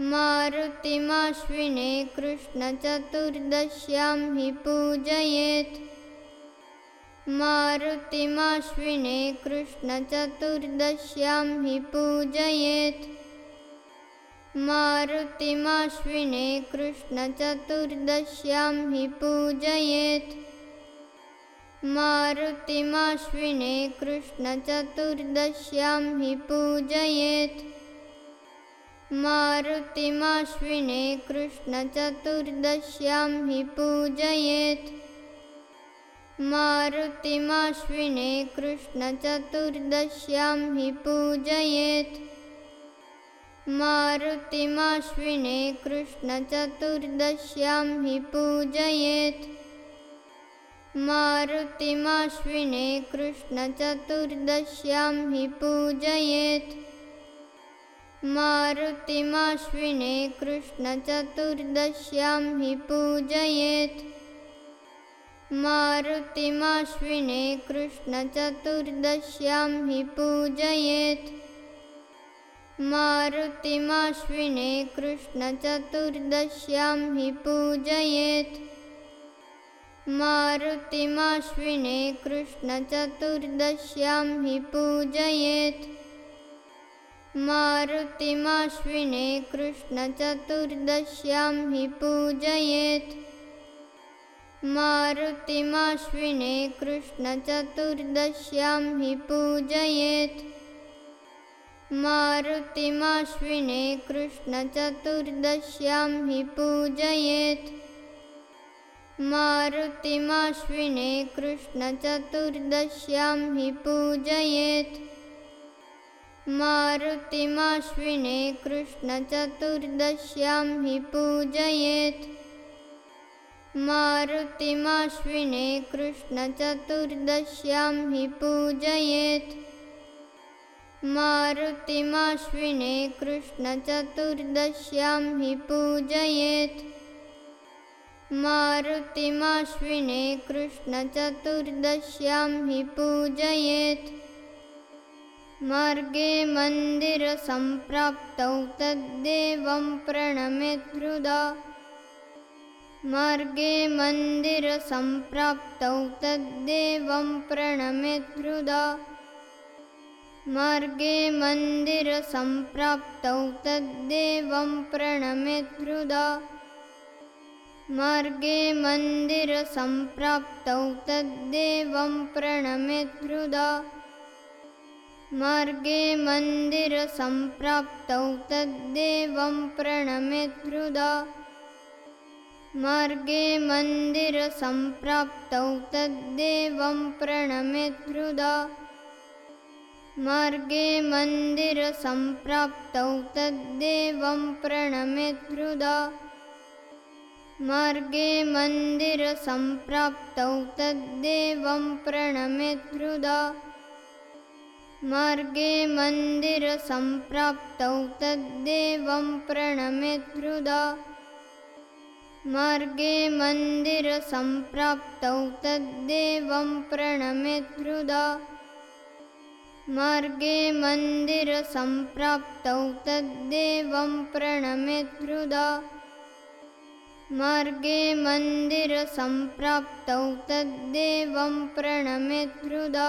मारुतिमाश्विने कृष्णचतुर्दश्यां हि पूजयेत्। मारुतिमाश्विने कृष्णचतुर्दश्यां हि पूजयेत्। मारुतिमाश्विने कृष्णचतुर्दश्यां हि पूजयेत्। मारुतिमाश्विने कृष्णचतुर्दश्यां हि पूजयेत् मारुतिमाश्विने कृष्णचतुर्दश्यां हि पूजयेत्। मारुतिमाश्विने कृष्णचतुर्दश्यां हि पूजयेत्। मारुतिमाश्विने कृष्णचतुर्दश्यां हि पूजयेत्। मारुतिमाश्विने कृष्णचतुर्दश्यां हि पूजयेत् मारुतिमाश्विने कृष्णचतुर्दश्यां हि पूजयेत्। मारुतिमाश्विने कृष्णचतुर्दश्यां हि पूजयेत्। मारुतिमाश्विने कृष्णचतुर्दश्यां हि पूजयेत् मारुतिमाश्विने कृष्णचतुर्दश्यां हि पूजयेत्। मारुतिमाश्विने कृष्णचतुर्दश्यां हि पूजयेत्। मारुतिमाश्विने कृष्णचतुर्दश्यां हि पूजयेत्। मारुतिमाश्विने कृष्णचतुर्दश्यां हि पूजयेत् मारुतिमाश्विने कृष्णचतुर्दश्यां हि पूजयेत्। मारुतिमाश्विने कृष्णचतुर्दश्यां हि पूजयेत्। मारुतिमाश्विने कृष्णचतुर्दश्यां हि पूजयेत्। मारुतिमाश्विने कृष्णचतुर्दश्यां हि पूजयेत् मार्गे मन्दिरसम्प्राप्तौ तद्देवं प्रणमेद्धृदा मार्गे मन्दिरसम्प्राप्तौ तद्देवं प्रणमेद्धृदा मार्गे मन्दिरसम्प्राप्तौ तद्देवं प्रणमेद्धृदा मार्गे मन्दिरसम्प्राप्तौ तद्देवं प्रणमेद्धृदा मार्गे मन्दिरसम्प्राप्तौ तद्देवं प्रणमेद्धृदा मार्गे मन्दिरसम्प्राप्तौ तद्देवं प्रणमेद्धृदा मार्गे मन्दिरसम्प्राप्तौ तद्देवं प्रणमेद्धृदा मार्गे मन्दिरसम्प्राप्तौ तद्देवं प्रणमेद्धृदा मार्गे मन्दिरसम्प्राप्तौ तद्देवं प्रणमेद्धृदा मार्गे मन्दिरसम्प्राप्तौ तद्देवं प्रणमेद्धृदा मार्गे मन्दिरसम्प्राप्तौ तद्देवं प्रणमेद्धृदा मार्गे मन्दिरसम्प्राप्तौ तद्देवं प्रणमेद्धृदा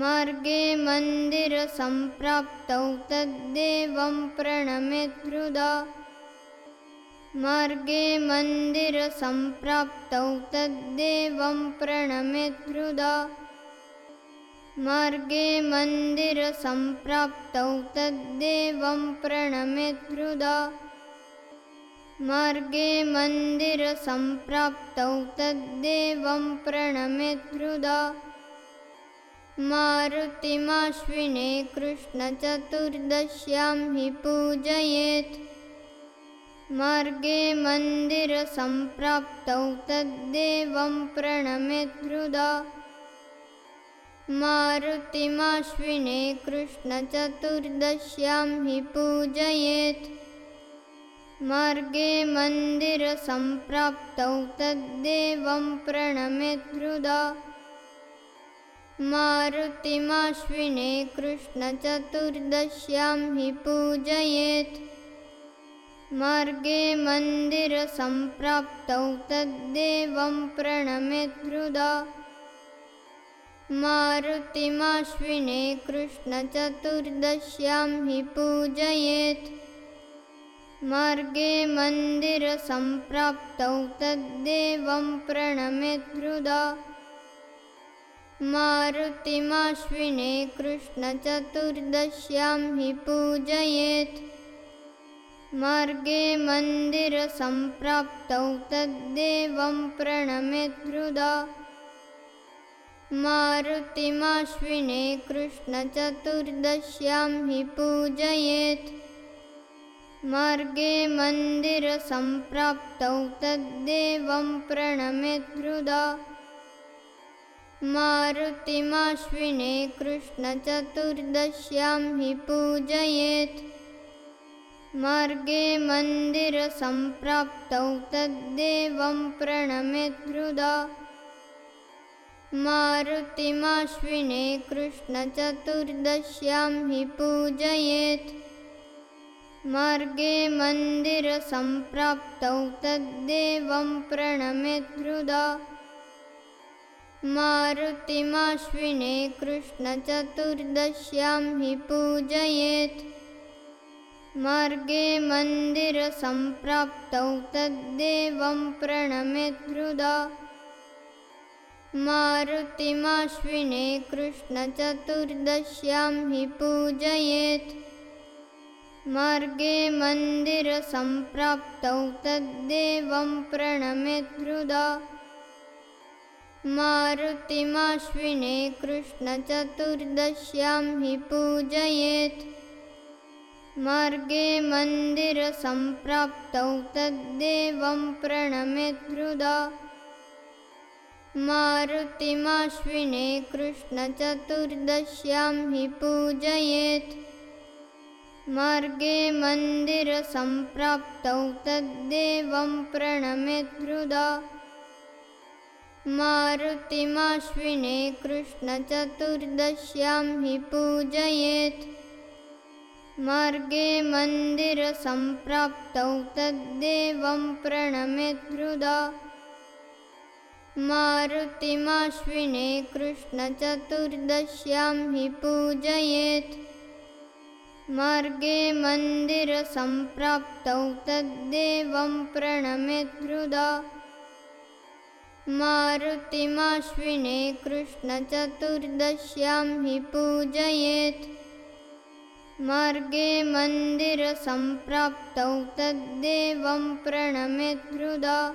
मार्गे मन्दिरसम्प्राप्तौ तद्देवं प्रणमेद्धृदा मार्गे मन्दिरसम्प्राप्तौ तद्देवं प्रणमेद्धृदा मार्गे मन्दिरसम्प्राप्तौ तद्देवं प्रणमेद्धृदा मार्गे मन्दिरसम्प्राप्तौ तद्देवं प्रणमेद्धृदा मारुतिमाश्विने कृष्णचतुर्दश्यां हि पूजयेत्। मार्गे मन्दिरसम्प्राप्तौ तद्देवं प्रणमेद्धृदा मारुतिमाश्विने कृष्णचतुर्दश्यां हि पूजयेत्। मार्गे मन्दिरसम्प्राप्तौ तद्देवं प्रणमेद्धृदा मारुतिमाश्विने कृष्णचतुर्दश्यां हि पूजयेत्। मार्गे मन्दिरसम्प्राप्तौ तद्देवं प्रणमेद्धृदा मारुतिमाश्विने कृष्णचतुर्दश्यां हि पूजयेत्। मार्गे मन्दिरसम्प्राप्तौ तद्देवं प्रणमेद्धृदा मारुतिमाश्विने कृष्णचतुर्दश्यां हि पूजयेत्। मार्गे मन्दिरसम्प्राप्तौ तद्देवं प्रणमेद्धृदा मारुतिमाश्विने कृष्णचतुर्दश्यां हि पूजयेत्। मार्गे मन्दिरसम्प्राप्तौ तद्देवं प्रणमेद्धृदा मारुतिमाश्विने कृष्णचतुर्दश्यां हि पूजयेत्। मार्गे मन्दिरसम्प्राप्तौ तद्देवं प्रणमेद्धृदा मारुतिमाश्विने कृष्णचतुर्दश्यां हि पूजयेत्। मार्गे मन्दिरसम्प्राप्तौ तद्देवं प्रणमेद्धृदा मारुतिमाश्विने कृष्णचतुर्दश्यां हि पूजयेत्। मार्गे मन्दिरसम्प्राप्तौ तद्देवं प्रणमेद्धृदा मारुतिमाश्विने कृष्णचतुर्दश्यां हि पूजयेत्। मार्गे मन्दिरसम्प्राप्तौ तद्देवं प्रणमेद्धृदा मारुतिमाश्विने कृष्णचतुर्दश्यां हि पूजयेत्। मार्गे मन्दिरसम्प्राप्तौ तद्देवं प्रणमेद्धृदा मारुतिमाश्विने कृष्णचतुर्दश्यां हि पूजयेत्। मार्गे मन्दिरसम्प्राप्तौ तद्देवं प्रणमेद्धृदा मारुतिमाश्विने कृष्णचतुर्दश्यां हि पूजयेत्। मार्गे मन्दिरसम्प्राप्तौ तद्देवं प्रणमेद्धृदा मारुतिमाश्विने कृष्णचतुर्दश्यां हि पूजयेत्। मार्गे मन्दिरसम्प्राप्तौ तद्देवं प्रणमेद्धृदा मारुतिमाश्विने कृष्णचतुर्दश्यां हि पूजयेत्। मार्गे मन्दिरसम्प्राप्तौ तद्देवं प्रणमेद्धृदा